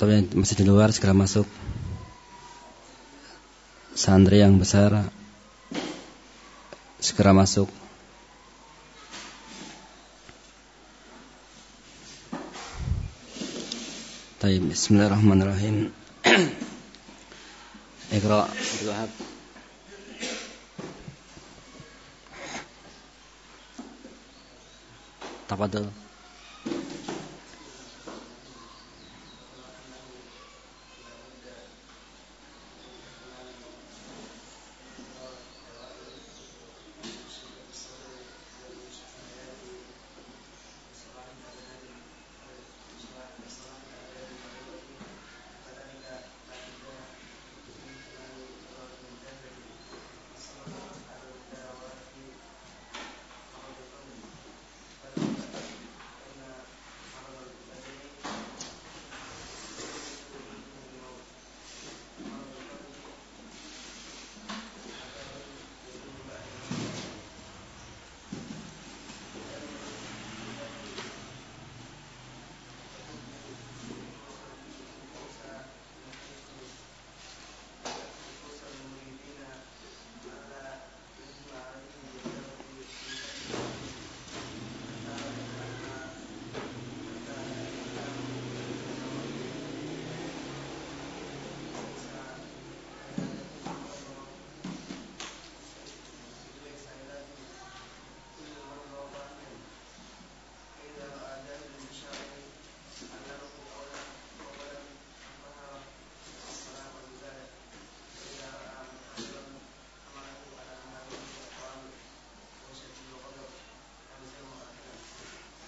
tapi masih di luar segera masuk santri yang besar segera masuk Baik, bismillahirrahmanirrahim. Iqra, Wahab. Tafadhal.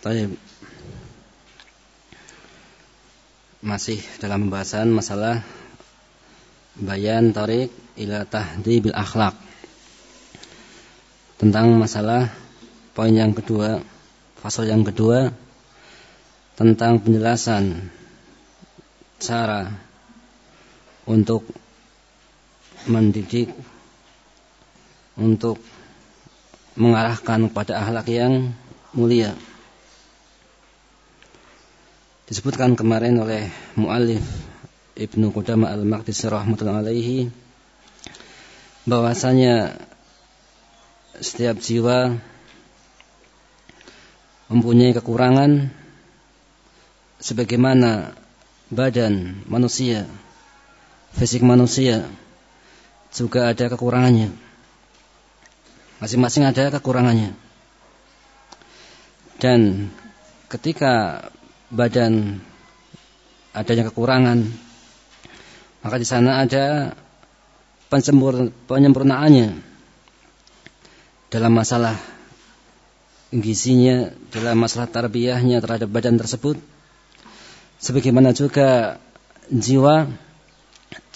Taib. Masih dalam pembahasan masalah bayan tarik ila tahdibil akhlak. Tentang masalah poin yang kedua, fasal yang kedua tentang penjelasan cara untuk mendidik untuk mengarahkan kepada akhlak yang mulia disebutkan kemarin oleh muallif Ibnu Qudamah Al-Maqdisi rahmatullahi alaihi bahwasanya setiap jiwa mempunyai kekurangan sebagaimana badan manusia fisik manusia juga ada kekurangannya. Masing-masing ada kekurangannya. Dan ketika badan adanya kekurangan. Maka di sana ada penyempurnaannya. Dalam masalah gizinya dalam masalah tarbiyahnya terhadap badan tersebut sebagaimana juga jiwa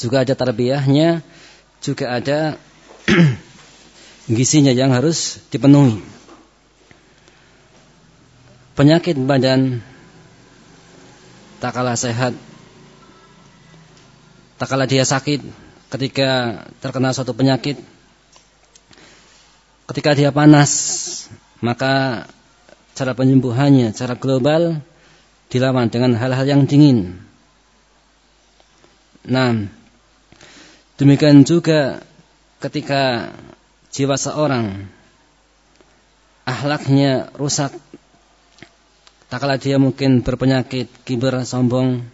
juga ada tarbiyahnya juga ada gizinya yang harus dipenuhi. Penyakit badan tak kalah sehat, tak kalah dia sakit ketika terkena suatu penyakit, ketika dia panas, maka cara penyembuhannya, cara global dilawan dengan hal-hal yang dingin. Nah, demikian juga ketika jiwa seorang ahlaknya rusak tak kala dia mungkin berpenyakit kiber sombong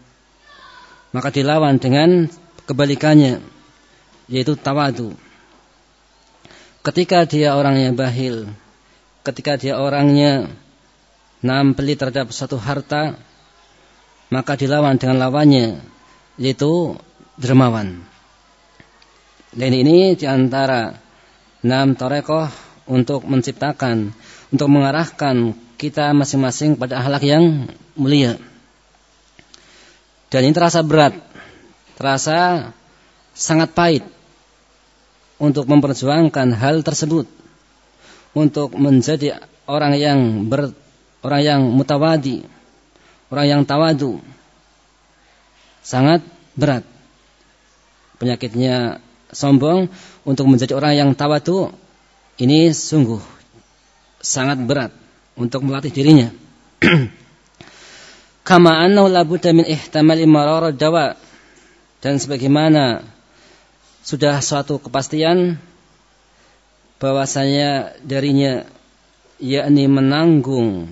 maka dilawan dengan kebalikannya yaitu tawadu. Ketika dia orangnya bahil ketika dia orangnya nampeli terhadap satu harta maka dilawan dengan lawannya yaitu dermawan. Dan ini di antara enam torekoh untuk menciptakan untuk mengarahkan kita masing-masing pada akhlak yang mulia. Dan ini terasa berat, terasa sangat pahit untuk memperjuangkan hal tersebut, untuk menjadi orang yang ber, orang yang mutawadi, orang yang tawadu, sangat berat. Penyakitnya sombong untuk menjadi orang yang tawadu ini sungguh sangat berat untuk melatih dirinya. Kama annahu la budda min ihtimali marar dawa. Dan sebagaimana sudah suatu kepastian bahwasanya darinya yakni menanggung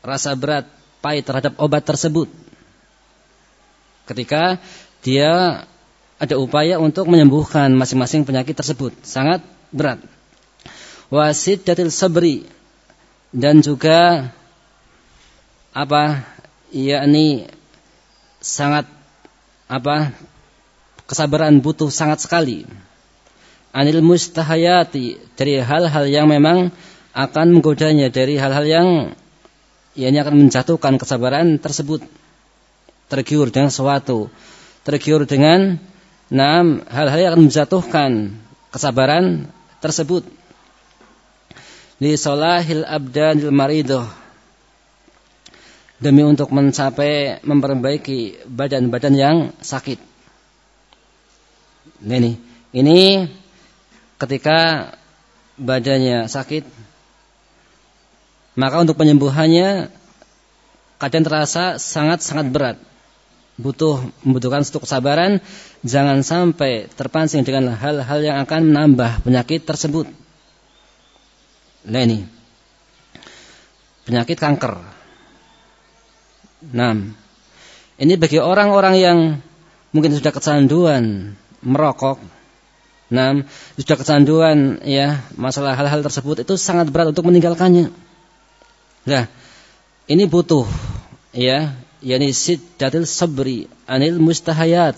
rasa berat pahit terhadap obat tersebut. Ketika dia ada upaya untuk menyembuhkan masing-masing penyakit tersebut. Sangat berat wasid datil sabri. Dan juga apa yakni sangat apa kesabaran butuh sangat sekali. Anil mustahayati dari hal-hal yang memang akan menggodanya dari hal-hal yang ini akan menjatuhkan kesabaran tersebut. Tergiur dengan sesuatu. Tergiur dengan enam hal-hal yang akan menjatuhkan kesabaran tersebut li solahil abdanil maridoh demi untuk mencapai memperbaiki badan-badan yang sakit. Nah, ini, ini ketika badannya sakit, maka untuk penyembuhannya kadang terasa sangat-sangat berat. Butuh membutuhkan satu kesabaran, jangan sampai terpancing dengan hal-hal yang akan menambah penyakit tersebut. Nah ini. Penyakit kanker. Nah, ini bagi orang-orang yang mungkin sudah kecanduan merokok, nah, sudah kecanduan ya masalah hal-hal tersebut itu sangat berat untuk meninggalkannya. Nah, ini butuh ya, yakni siddatil sabri anil mustahayat.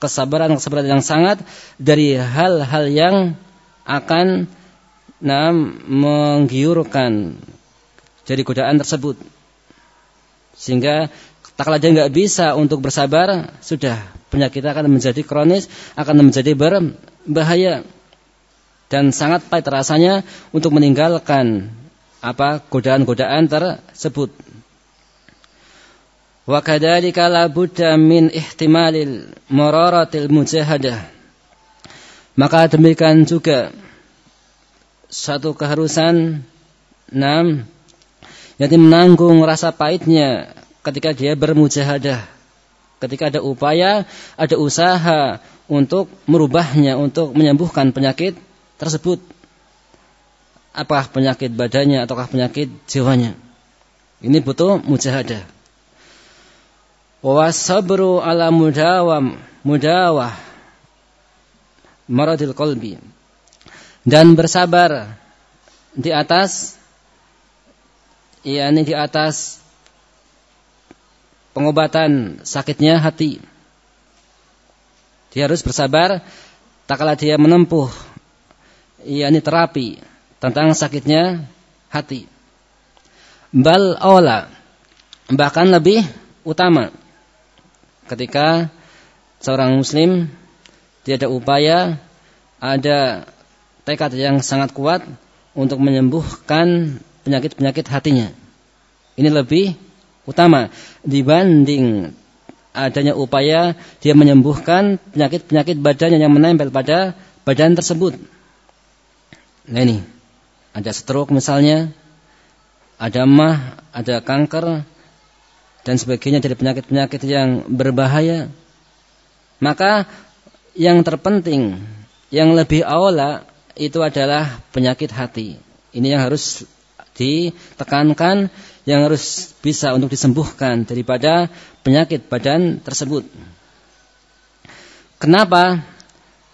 Kesabaran-kesabaran yang sangat dari hal-hal yang akan nah, menggiurkan dari godaan tersebut sehingga tak dia nggak bisa untuk bersabar, sudah penyakit akan menjadi kronis, akan menjadi berbahaya dan sangat pahit rasanya untuk meninggalkan apa godaan-godaan tersebut. Wa kadzalika la budda min ihtimalil mararatil mujahadah. Maka demikian juga satu keharusan enam Yaitu menanggung rasa pahitnya ketika dia bermujahadah. Ketika ada upaya, ada usaha untuk merubahnya, untuk menyembuhkan penyakit tersebut. Apakah penyakit badannya ataukah penyakit jiwanya. Ini butuh mujahadah. Wasabru ala mudawam mudawah maradil qalbi dan bersabar di atas yakni di atas pengobatan sakitnya hati. Dia harus bersabar tak kala dia menempuh yakni terapi tentang sakitnya hati. Bal awla bahkan lebih utama ketika seorang muslim dia ada upaya ada tekad yang sangat kuat untuk menyembuhkan penyakit-penyakit hatinya. Ini lebih utama dibanding adanya upaya dia menyembuhkan penyakit-penyakit badannya yang menempel pada badan tersebut. Nah ini, ada stroke misalnya, ada mah, ada kanker, dan sebagainya dari penyakit-penyakit yang berbahaya. Maka yang terpenting, yang lebih awal itu adalah penyakit hati. Ini yang harus ditekankan yang harus bisa untuk disembuhkan daripada penyakit badan tersebut. Kenapa?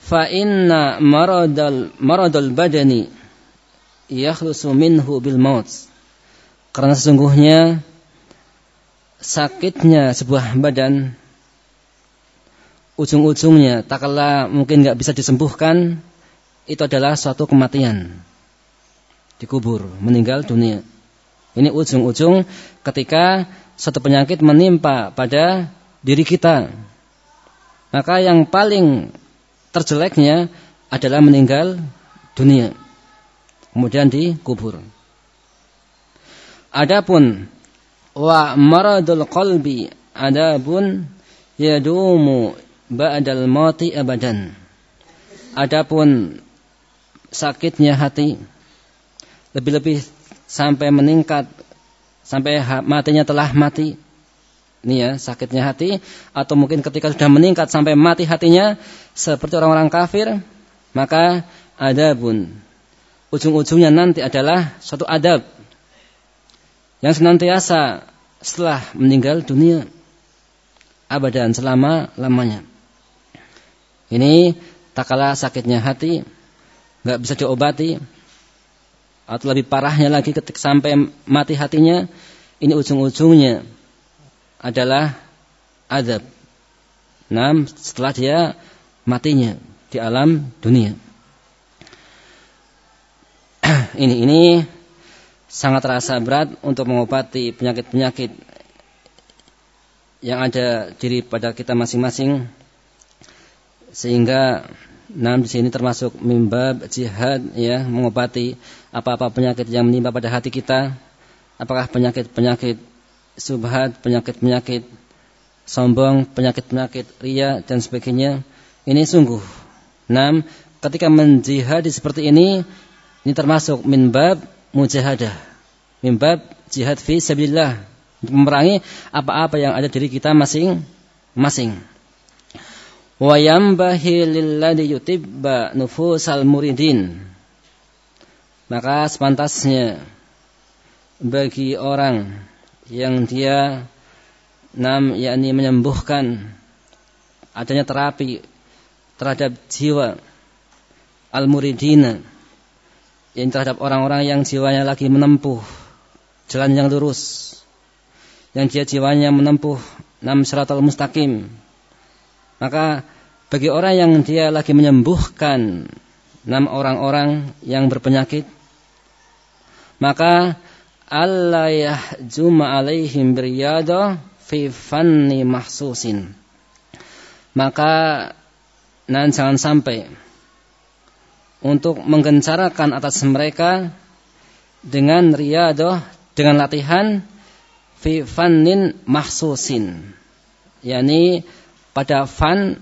Fa inna maradal maradul badani yakhlusu minhu bil maut. Karena sesungguhnya sakitnya sebuah badan ujung-ujungnya tak kala mungkin nggak bisa disembuhkan itu adalah suatu kematian dikubur, meninggal dunia. Ini ujung-ujung ketika satu penyakit menimpa pada diri kita. Maka yang paling terjeleknya adalah meninggal dunia. Kemudian dikubur. Adapun wa maradul qalbi adapun yadumu ba'dal mati abadan. Adapun sakitnya hati lebih-lebih sampai meningkat sampai matinya telah mati. Ini ya, sakitnya hati atau mungkin ketika sudah meningkat sampai mati hatinya seperti orang-orang kafir, maka ada pun ujung-ujungnya nanti adalah suatu adab yang senantiasa setelah meninggal dunia abadan selama lamanya. Ini tak kalah sakitnya hati, nggak bisa diobati, atau lebih parahnya lagi ketika sampai mati hatinya, ini ujung-ujungnya adalah adab. Nah, setelah dia matinya di alam dunia. ini ini sangat terasa berat untuk mengobati penyakit-penyakit yang ada diri pada kita masing-masing sehingga Nah, di sini termasuk mimbab jihad ya, mengobati apa-apa penyakit yang menimpa pada hati kita. Apakah penyakit-penyakit subhat, penyakit-penyakit sombong, penyakit-penyakit ria dan sebagainya. Ini sungguh. Nah, ketika menjihad seperti ini, ini termasuk minbab mujahadah. Minbab jihad fi sabilillah. Untuk memerangi apa-apa yang ada diri kita masing-masing wa yambahi lilladhi yutibba nufusal muridin. Maka sepantasnya bagi orang yang dia nam yakni menyembuhkan adanya terapi terhadap jiwa al muridina yang terhadap orang-orang yang jiwanya lagi menempuh jalan yang lurus yang dia jiwanya menempuh nam syaratul mustaqim maka bagi orang yang dia lagi menyembuhkan enam orang-orang yang berpenyakit, maka Allah yahjuma alaihim biryada fi fanni mahsusin. Maka nan jangan sampai untuk menggencarakan atas mereka dengan riyadah dengan latihan fi fannin mahsusin yakni pada fan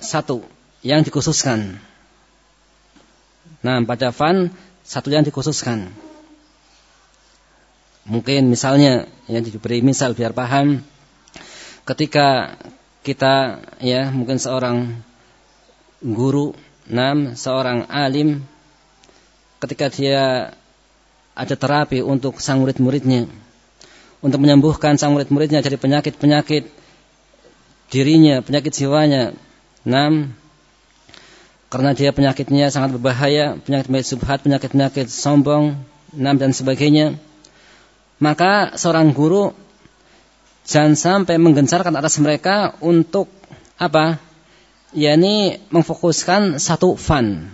satu yang dikhususkan. Nah, pada fan satu yang dikhususkan. Mungkin misalnya ya diberi misal biar paham ketika kita ya mungkin seorang guru, enam seorang alim ketika dia ada terapi untuk sang murid-muridnya untuk menyembuhkan sang murid-muridnya dari penyakit-penyakit dirinya, penyakit jiwanya. Enam, karena dia penyakitnya sangat berbahaya, penyakit-penyakit subhat, penyakit-penyakit sombong, enam dan sebagainya. Maka seorang guru jangan sampai menggencarkan atas mereka untuk apa? yakni memfokuskan satu fan,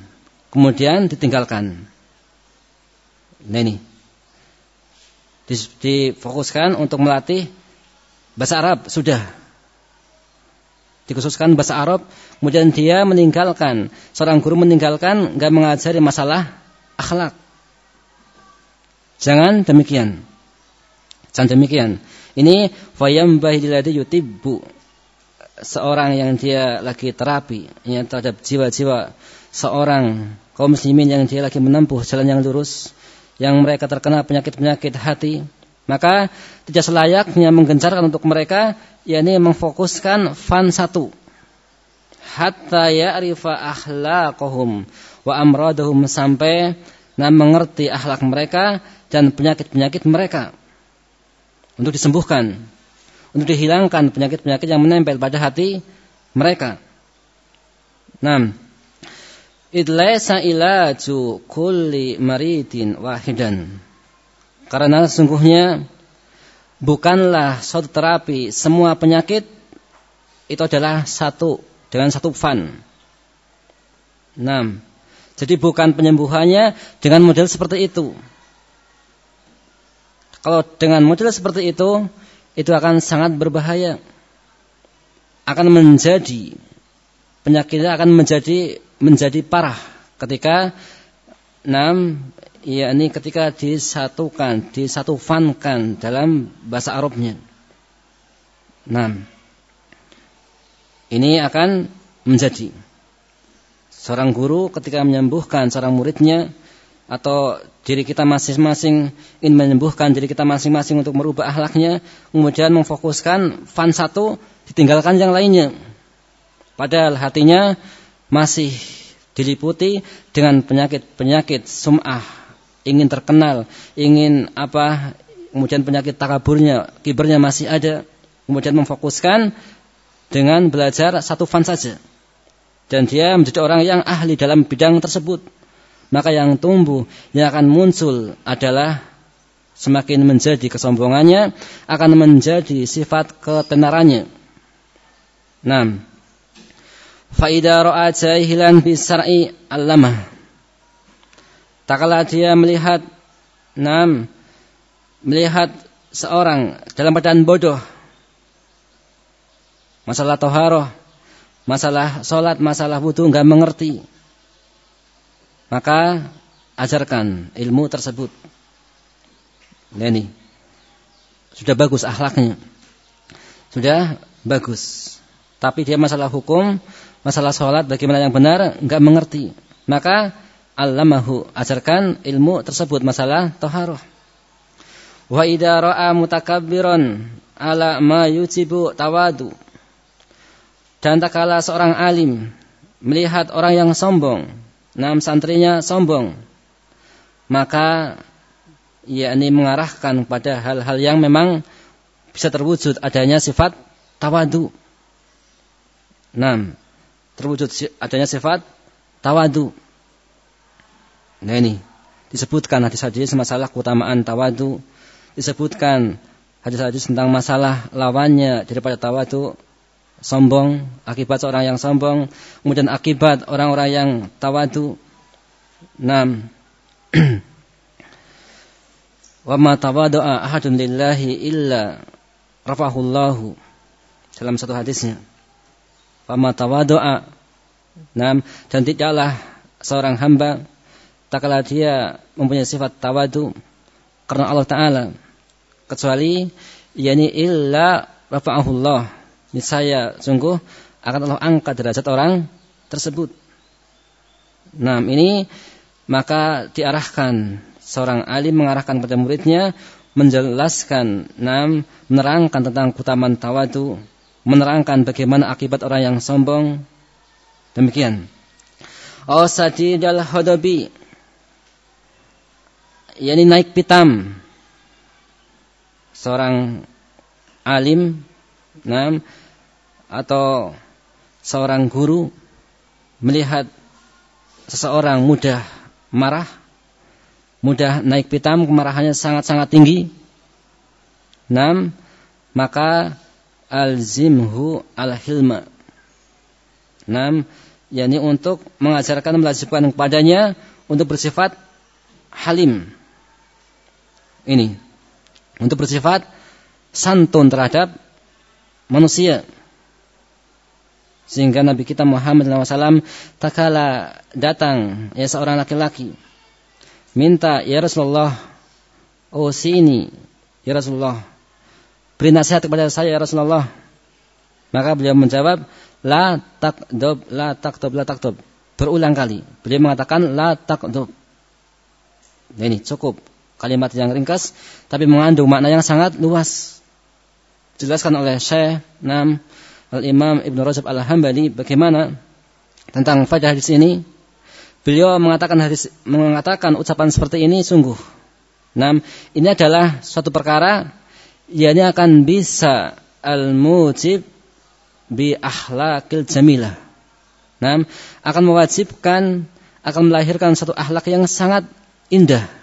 kemudian ditinggalkan. Nah difokuskan untuk melatih bahasa Arab sudah dikhususkan bahasa Arab, kemudian dia meninggalkan, seorang guru meninggalkan nggak mengajari masalah akhlak. Jangan demikian. Jangan demikian. Ini fayam bahidiladi yutibbu seorang yang dia lagi terapi yang terhadap jiwa-jiwa seorang kaum muslimin yang dia lagi menempuh jalan yang lurus yang mereka terkena penyakit-penyakit hati maka tidak selayaknya menggencarkan untuk mereka yakni memfokuskan fan satu hatta ya'rifa akhlaqahum wa amradahum sampai nah mengerti akhlak mereka dan penyakit-penyakit mereka untuk disembuhkan untuk dihilangkan penyakit-penyakit yang menempel pada hati mereka. Nah, idlaisa ilaju kulli maridin wahidan. Karena sesungguhnya bukanlah suatu terapi semua penyakit itu adalah satu dengan satu fan. Enam. Jadi bukan penyembuhannya dengan model seperti itu. Kalau dengan model seperti itu, itu akan sangat berbahaya. Akan menjadi penyakitnya akan menjadi menjadi parah ketika enam yakni ketika disatukan, disatufankan dalam bahasa Arabnya. Nah, ini akan menjadi seorang guru ketika menyembuhkan seorang muridnya, atau diri kita masing-masing ingin menyembuhkan diri kita masing-masing untuk merubah akhlaknya, kemudian memfokuskan fan satu ditinggalkan yang lainnya. Padahal hatinya masih diliputi dengan penyakit-penyakit sum'ah, ingin terkenal, ingin apa, kemudian penyakit takaburnya, kibernya masih ada, kemudian memfokuskan dengan belajar satu fan saja. Dan dia menjadi orang yang ahli dalam bidang tersebut maka yang tumbuh yang akan muncul adalah semakin menjadi kesombongannya akan menjadi sifat ketenarannya. Nam. Faida ra'a jahilan bi syar'i allamah. Takala dia melihat nam melihat seorang dalam keadaan bodoh masalah toharoh, masalah sholat, masalah wudhu nggak mengerti maka ajarkan ilmu tersebut. Nah, ini sudah bagus akhlaknya. Sudah bagus. Tapi dia masalah hukum, masalah sholat, bagaimana yang benar, enggak mengerti. Maka allamahu ajarkan ilmu tersebut masalah toharoh. Wa idza ra'a mutakabbiran ala ma yujibu tawadu. Dan tak kala seorang alim melihat orang yang sombong enam santrinya sombong, maka yakni mengarahkan pada hal-hal yang memang bisa terwujud adanya sifat tawadu. Enam, terwujud adanya sifat tawadu. Nah ini disebutkan hadis-hadis masalah keutamaan tawadu, disebutkan hadis-hadis tentang masalah lawannya daripada tawadu sombong, akibat seorang yang sombong, kemudian akibat orang-orang yang tawadu. Nam. Wa ma tawadu'a ahadun lillahi illa rafahullahu. Dalam satu hadisnya. Wa ma tawadu'a. Nam. Dan tidaklah seorang hamba tak kala dia mempunyai sifat tawadu karena Allah Ta'ala. Kecuali yakni illa rafa'ahullah niscaya sungguh akan Allah angkat derajat orang tersebut. Nah, ini maka diarahkan seorang alim mengarahkan kepada muridnya menjelaskan, nam, menerangkan tentang keutamaan tawadu, menerangkan bagaimana akibat orang yang sombong. Demikian. Oh sadidal hodobi. Yani naik pitam. Seorang alim, nam, atau seorang guru melihat seseorang mudah marah, mudah naik pitam, kemarahannya sangat-sangat tinggi. Enam, maka alzimhu al-hilma. Enam, yakni untuk mengajarkan melazimkan kepadanya untuk bersifat halim. Ini. Untuk bersifat santun terhadap manusia. Sehingga Nabi kita Muhammad SAW tak kala datang ya seorang laki-laki minta ya Rasulullah oh sini ya Rasulullah beri nasihat kepada saya ya Rasulullah. Maka beliau menjawab la takdob la takdob la takdob. Berulang kali beliau mengatakan la takdob. Nah, ini cukup kalimat yang ringkas tapi mengandung makna yang sangat luas jelaskan oleh Syekh Nam Al-Imam Ibn Rajab Al-Hambali bagaimana tentang faedah hadis ini. Beliau mengatakan hadis mengatakan ucapan seperti ini sungguh. Nah, ini adalah suatu perkara yang akan bisa al-mujib bi akhlakil jamilah. Nah, akan mewajibkan akan melahirkan satu akhlak yang sangat indah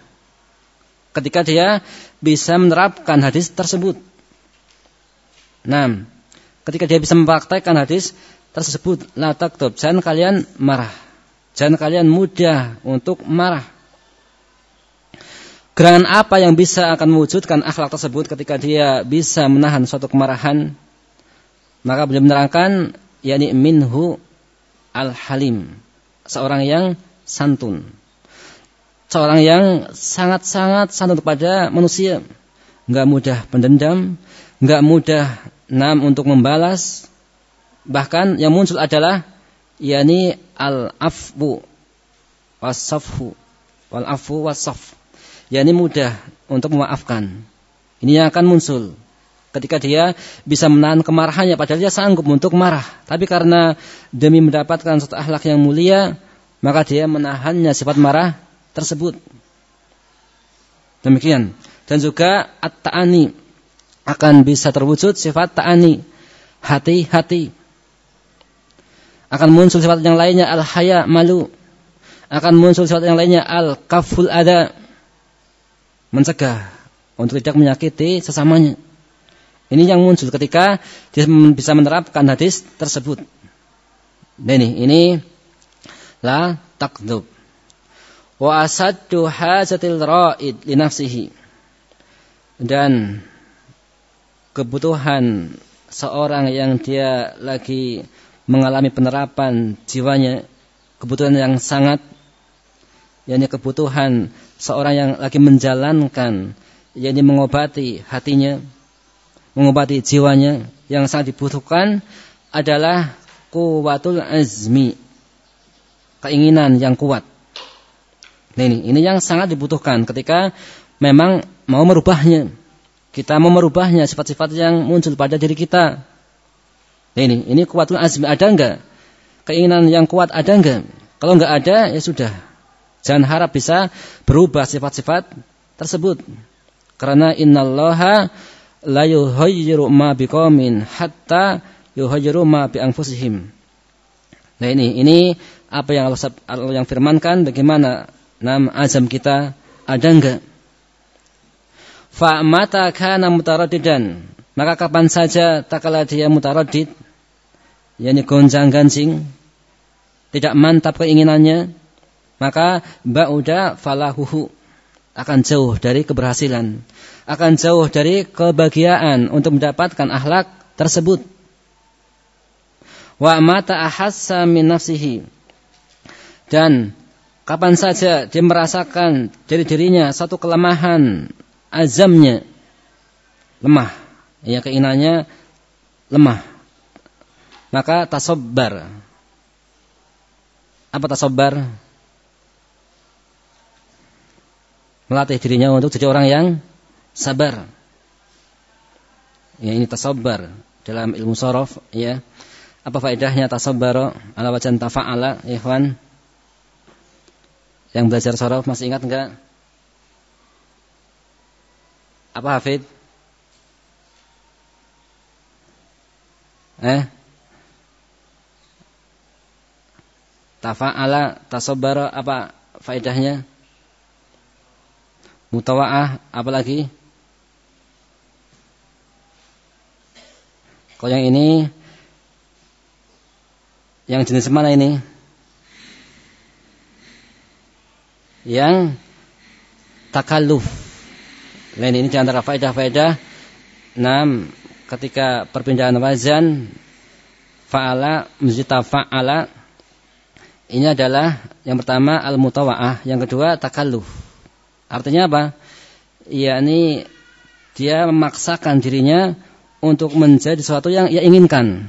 ketika dia bisa menerapkan hadis tersebut. Nah, ketika dia bisa mempraktekkan hadis tersebut la taktub jangan kalian marah. Jangan kalian mudah untuk marah. Gerangan apa yang bisa akan mewujudkan akhlak tersebut ketika dia bisa menahan suatu kemarahan? Maka beliau menerangkan yakni minhu al halim seorang yang santun seorang yang sangat-sangat santun kepada manusia nggak mudah pendendam nggak mudah Nam untuk membalas bahkan yang muncul adalah yakni al-afwu wasafhu wal afu wasaf. Ya ini mudah untuk memaafkan. Ini yang akan muncul ketika dia bisa menahan kemarahannya padahal dia sanggup untuk marah tapi karena demi mendapatkan satu akhlak yang mulia maka dia menahannya sifat marah tersebut. Demikian. Dan juga at-ta'ani akan bisa terwujud sifat ta'ani. Hati-hati. Akan muncul sifat yang lainnya al-haya malu. Akan muncul sifat yang lainnya al-kaful ada. Mencegah untuk tidak menyakiti sesamanya. Ini yang muncul ketika dia bisa menerapkan hadis tersebut. Ini, ini la takdub. Wa asaddu hajatil ra'id li nafsihi. Dan kebutuhan seorang yang dia lagi mengalami penerapan jiwanya, kebutuhan yang sangat yakni kebutuhan seorang yang lagi menjalankan yakni mengobati hatinya mengobati jiwanya yang sangat dibutuhkan adalah kuwatul azmi keinginan yang kuat nah ini ini yang sangat dibutuhkan ketika memang mau merubahnya. Kita mau merubahnya sifat-sifat yang muncul pada diri kita. Nah ini ini kuwatul azmi ada enggak keinginan yang kuat ada enggak kalau enggak ada ya sudah. Jangan harap bisa berubah sifat-sifat tersebut. Karena innallaha la yuhayyiru ma biqaumin hatta yuhayyiru ma bi anfusihim. Nah ini ini apa yang Allah yang firmankan? Bagaimana nam azam kita ada enggak? Fa mata kana mutaraddidan maka kapan saja tak kala dia mutaraddid yakni gonjang-ganjing tidak mantap keinginannya maka ba'uda falahuhu akan jauh dari keberhasilan akan jauh dari kebahagiaan untuk mendapatkan akhlak tersebut. Wa mata ahassa min nafsihi. Dan kapan saja dia merasakan dari dirinya satu kelemahan azamnya lemah, ya keinginannya lemah. Maka tasobbar. Apa tasobbar? Melatih dirinya untuk jadi orang yang sabar. Ya ini tasabar dalam ilmu sorof ya. Apa faedahnya tasabar ala wajan tafa'ala ikhwan? Yang belajar sorof masih ingat enggak? Apa Hafid? Eh? Tafa'ala tasabar apa faedahnya? Mutawa'ah apa lagi? Kalau yang ini yang jenis mana ini? Yang takalluf. Lain ini di antara faedah-faedah. Enam, ketika perpindahan wazan fa'ala menjadi fa'ala ini adalah yang pertama al-mutawa'ah, yang kedua takalluf. Artinya apa? ini dia memaksakan dirinya untuk menjadi sesuatu yang ia inginkan.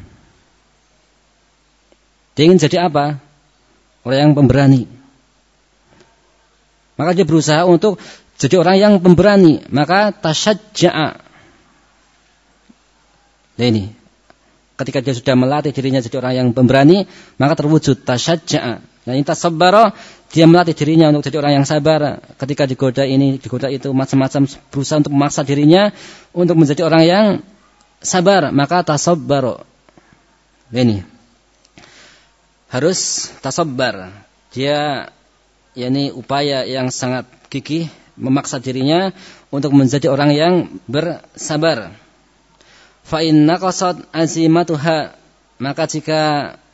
Dia ingin jadi apa? Orang yang pemberani. Maka dia berusaha untuk jadi orang yang pemberani. Maka tasyajja'a. Nah ini. Ketika dia sudah melatih dirinya jadi orang yang pemberani, maka terwujud tasyajja'a. Nah ini tasabbara, dia melatih dirinya untuk jadi orang yang sabar. Ketika digoda ini, digoda itu, macam-macam berusaha untuk memaksa dirinya untuk menjadi orang yang sabar maka tasabbar ini harus tasabbar dia yakni upaya yang sangat gigih memaksa dirinya untuk menjadi orang yang bersabar fa qasad azimatuha maka jika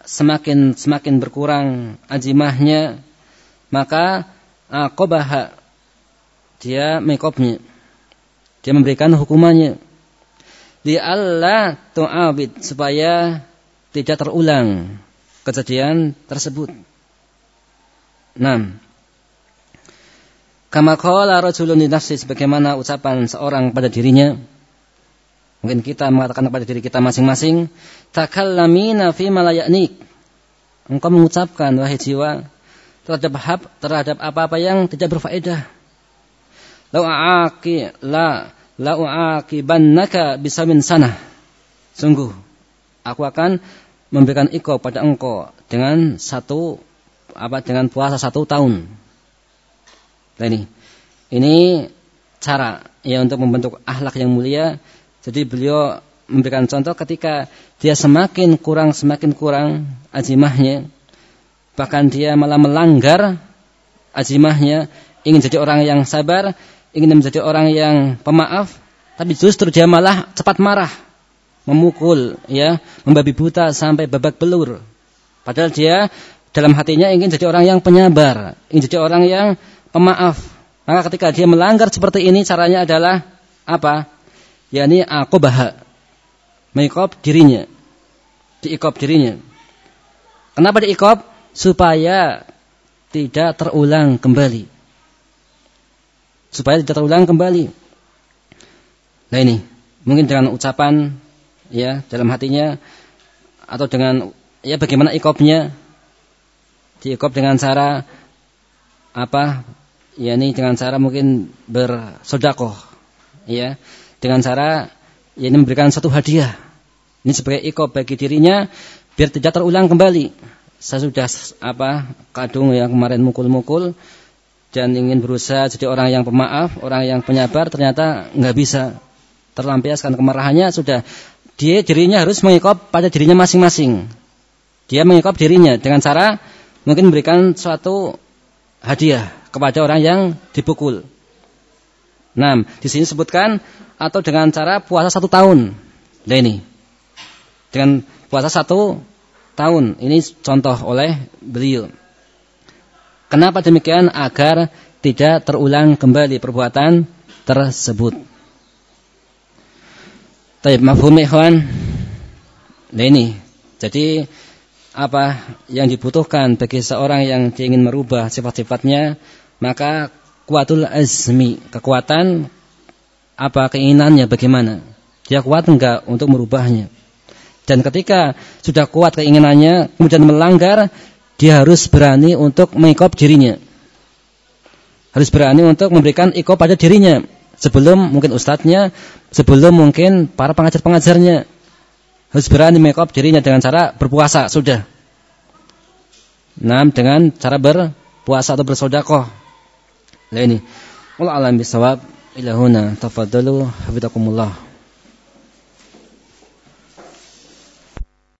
semakin semakin berkurang azimahnya maka aqabaha dia mekopnya dia memberikan hukumannya di Allah tu'abid supaya tidak terulang kejadian tersebut. 6. Kama qala rajulun li nafsi sebagaimana ucapan seorang pada dirinya mungkin kita mengatakan kepada diri kita masing-masing takallamina fi malayaknik engkau mengucapkan wahai jiwa terhadap hab, terhadap apa-apa yang tidak berfaedah. La u'aqi la la u'aqibannaka bisamin sana. Sungguh aku akan memberikan iko pada engkau dengan satu apa dengan puasa satu tahun. Ini, ini cara ya untuk membentuk akhlak yang mulia. Jadi beliau memberikan contoh ketika dia semakin kurang semakin kurang azimahnya, bahkan dia malah melanggar azimahnya, ingin jadi orang yang sabar, ingin menjadi orang yang pemaaf, tapi justru dia malah cepat marah, memukul, ya, membabi buta sampai babak belur. Padahal dia dalam hatinya ingin jadi orang yang penyabar, ingin jadi orang yang pemaaf. Maka ketika dia melanggar seperti ini caranya adalah apa? yakni aqobah mengikop dirinya. Diikop dirinya. Kenapa diikop? Supaya tidak terulang kembali. Supaya tidak terulang kembali. Nah ini mungkin dengan ucapan ya dalam hatinya atau dengan ya bagaimana ikopnya? Diikop dengan cara apa ya ini dengan cara mungkin bersodakoh ya dengan cara ya ini memberikan satu hadiah. Ini sebagai iko bagi dirinya biar tidak terulang kembali. Saya sudah apa kadung yang kemarin mukul-mukul dan ingin berusaha jadi orang yang pemaaf, orang yang penyabar ternyata nggak bisa. Terlampiaskan kemarahannya sudah dia dirinya harus mengikop pada dirinya masing-masing. Dia mengikop dirinya dengan cara mungkin memberikan suatu hadiah kepada orang yang dipukul. Nah, di sini sebutkan atau dengan cara puasa satu tahun. Nah ini, dengan puasa satu tahun. Ini contoh oleh beliau. Kenapa demikian? Agar tidak terulang kembali perbuatan tersebut. Taib mafhum ikhwan. Nah ini, jadi apa yang dibutuhkan bagi seorang yang ingin merubah sifat-sifatnya, maka kuatul azmi, kekuatan apa keinginannya bagaimana. Dia kuat enggak untuk merubahnya. Dan ketika sudah kuat keinginannya, kemudian melanggar, dia harus berani untuk mengikop dirinya. Harus berani untuk memberikan ikop pada dirinya. Sebelum mungkin ustadznya, sebelum mungkin para pengajar-pengajarnya. Harus berani mengikop dirinya dengan cara berpuasa, sudah. Nah, dengan cara berpuasa atau bersodakoh. Nah, lainnya. Wallahu a'lam bisawab. Ila huna.